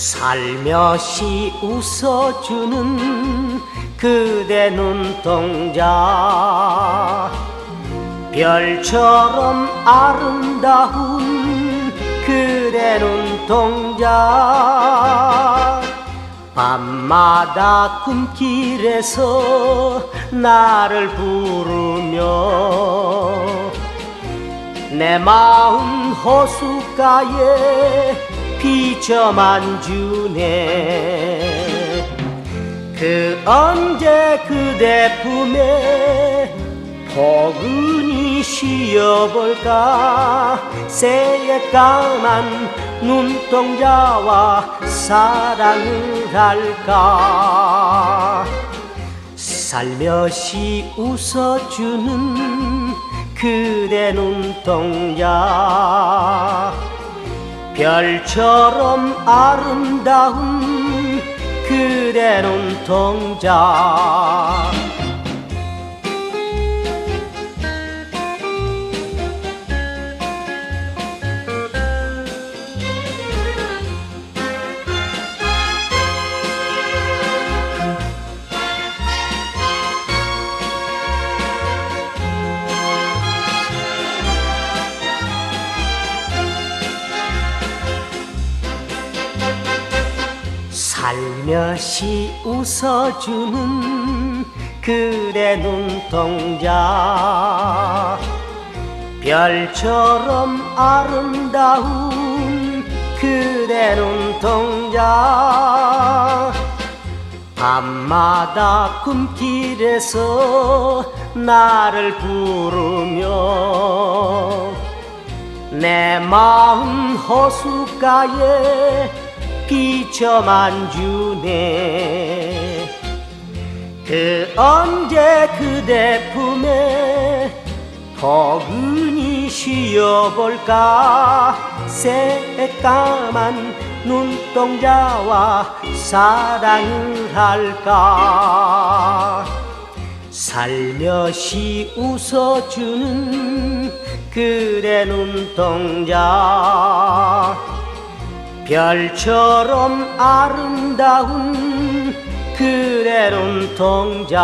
살며시 웃어주는 그대 눈동자. 별처럼 아름다운 그대 눈동자. 밤마다 꿈길에서 나를 부르며 내 마음 호숫가에 비춰만 주네. 그 언제 그대 품에 포근히 쉬어볼까? 새까만 눈동자와 사랑을 할까? 살며시 웃어주는 그대 눈동자 별처럼 아름다운 그대 눈동자 살며시 웃어주는 그대 눈동자. 별처럼 아름다운 그대 눈동자. 밤마다 꿈길에서 나를 부르며 내 마음 호숫가에 비춰만 주네. 그 언제 그대 품에 포근히 쉬어볼까? 새까만 눈동자와 사랑을 할까? 살며시 웃어주는 그대 눈동자 별처럼 아름다운 그대 눈동자